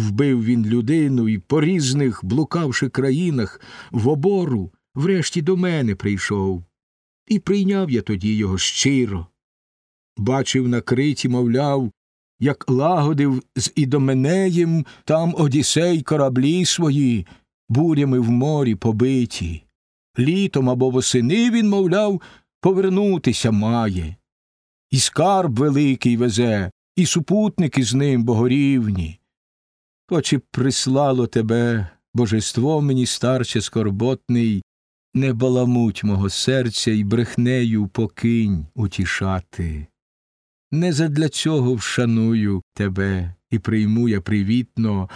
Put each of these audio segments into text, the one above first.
вбив він людину і по різних, блукавши країнах, в обору, врешті до мене прийшов. І прийняв я тоді його щиро. Бачив на криті, мовляв, як лагодив з Ідоменеєм там Одіссей кораблі свої, бурями в морі побиті. Літом або восени він, мовляв, повернутися має. І скарб великий везе, і супутники з ним богорівні. Хоч і прислало тебе, божество мені старче скорботний, не баламуть мого серця і брехнею покинь утішати. Не задля цього вшаную тебе і прийму я привітно,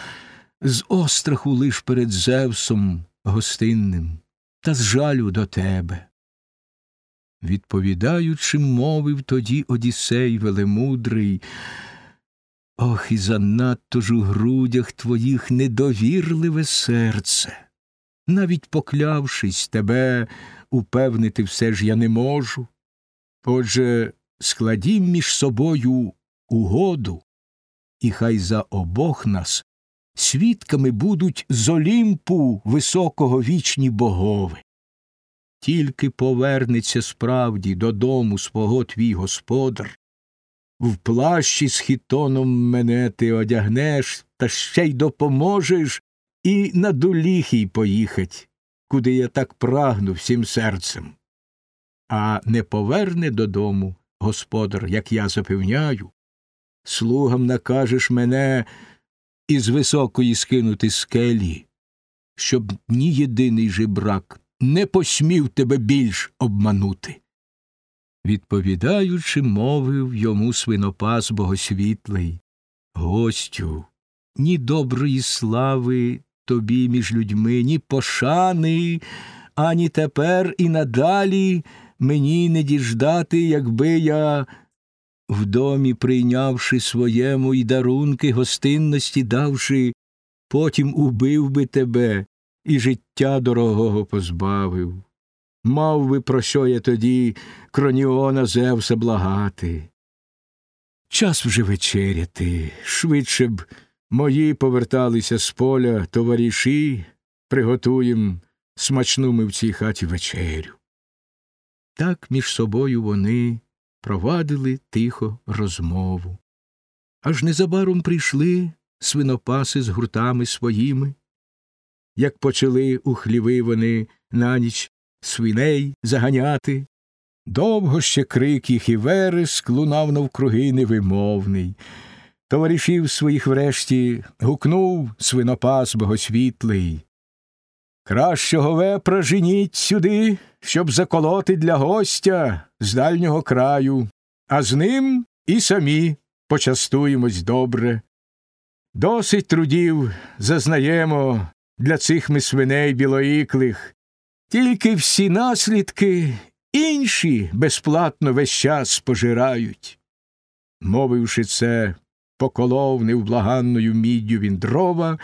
з остраху лиш перед Зевсом гостинним, та з жалю до тебе. Відповідаючи, мовив тоді Одіссей велемудрий, Ох, і занадто ж у грудях твоїх недовірливе серце. Навіть поклявшись тебе, упевнити все ж я не можу. Отже, складім між собою угоду, і хай за обох нас свідками будуть з Олімпу високого вічні богови. Тільки повернеться справді додому свого твій господар, в плащі з хітоном мене ти одягнеш, та ще й допоможеш і на Дуліхій поїхать, куди я так прагну всім серцем. А не поверне додому господар, як я запевняю, слугам накажеш мене із високої скинути скелі, щоб ні єдиний жебрак не посмів тебе більш обманути. Відповідаючи, мовив йому свинопас богосвітлий Гостю, ні доброї слави тобі між людьми, ні пошани, ані тепер і надалі мені не діждати, якби я, в домі прийнявши своєму й дарунки гостинності давши, потім убив би тебе і життя дорогого позбавив. Мав би, про що я тоді кроніона Зевса благати. Час вже вечеряти, швидше б мої поверталися з поля товариші, приготуєм смачну ми в цій хаті вечерю. Так між собою вони провадили тихо розмову. Аж незабаром прийшли свинопаси з гуртами своїми. Як почали у хліви вони на ніч свиней заганяти, довго ще крик їх і вереск лунав навкруги невимовний. Товаришів своїх врешті гукнув свинопас богосвітлий. Кращого вепра женіть сюди, щоб заколоти для гостя з дальнього краю, а з ним і самі почастуємось добре. Досить трудів зазнаємо для цих ми свиней білоїклих, тільки всі наслідки інші безплатно весь час пожирають. Мовивши це, поколов невблаганною міддю він дрова,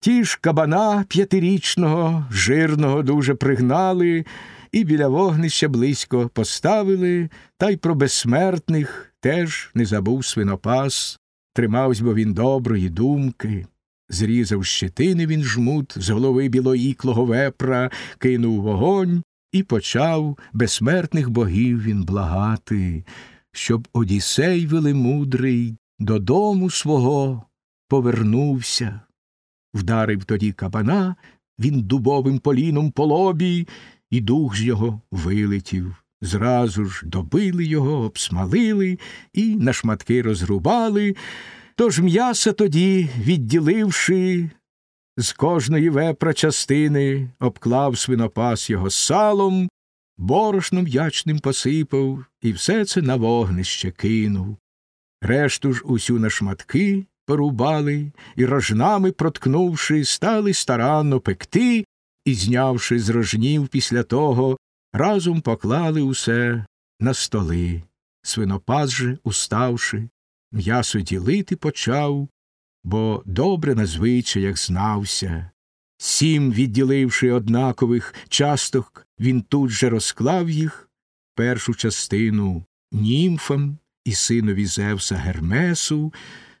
ті ж кабана п'ятирічного, жирного дуже пригнали, і біля вогнища близько поставили, та й про безсмертних теж не забув свинопас, тримавсь бо він доброї думки. Зрізав щетини він жмут з голови білоїклого вепра, кинув вогонь і почав безсмертних богів він благати, щоб Одіссей велемудрий додому свого повернувся. Вдарив тоді кабана, він дубовим поліном по лобі, і дух з його вилетів. Зразу ж добили його, обсмалили і на шматки розрубали. Тож м'яса тоді, відділивши, з кожної вепра частини, обклав свинопас його салом, борошном ячним посипав і все це на вогнище кинув. Решту ж усю на шматки порубали і рожнами проткнувши, стали старанно пекти і, знявши з рожнів після того, разом поклали усе на столи. Свинопас же, уставши, м'ясо ділити почав, бо добре на звичаях знався. Сім, відділивши однакових часток, він тут же розклав їх, першу частину німфам і синові Зевса Гермесу,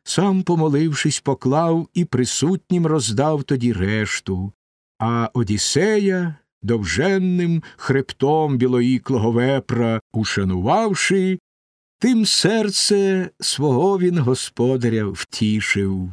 сам, помолившись, поклав і присутнім роздав тоді решту, а Одіссея довженним хребтом білоїклого вепра ушанувавши, тим серце свого він господаря втішив.